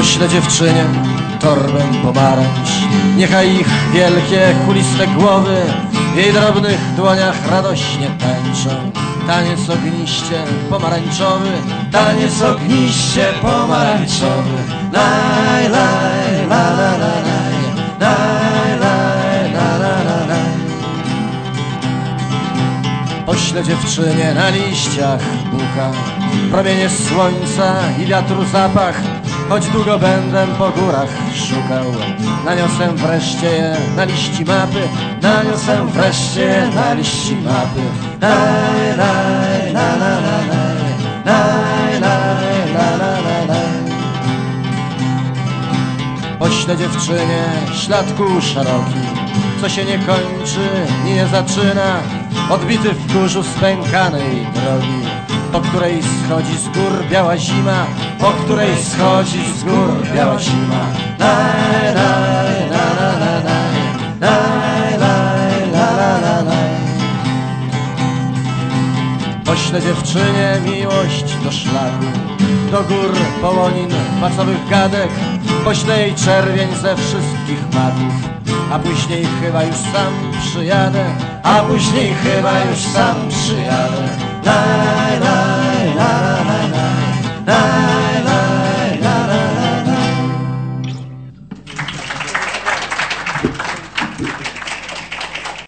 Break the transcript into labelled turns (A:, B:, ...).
A: Poślę dziewczynie torbę pomarańcz Niechaj ich wielkie, kuliste głowy W jej drobnych dłoniach radośnie tańczą. Taniec ogniście pomarańczowy Taniec ogniście pomarańczowy. Laj, laj, la, la, la, laj. Laj, laj, la, la, la, laj. Poślę dziewczynie na liściach buka Promienie słońca i wiatru zapach Choć długo będę po górach szukał Naniosę wreszcie je na liści mapy Naniosę wreszcie je na liści mapy. Laj, la, la, la, laj Laj, laj, la, la, la, laj Poślę dziewczynie ślad kół szeroki Co się nie kończy nie zaczyna Odbity w kurzu spękanej drogi Po której schodzi z gór biała zima Po której schodzi z gór biała zima. La, la, la, la, la, Poślę dziewczynie miłość do szlaku Do gór, połonin, pacowych gadek Poślę jej czerwień ze wszystkich maków. A później chyba już sam przyjadę A później chyba już sam przyjadę la la.